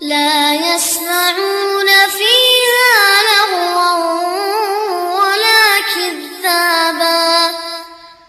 لا يسمع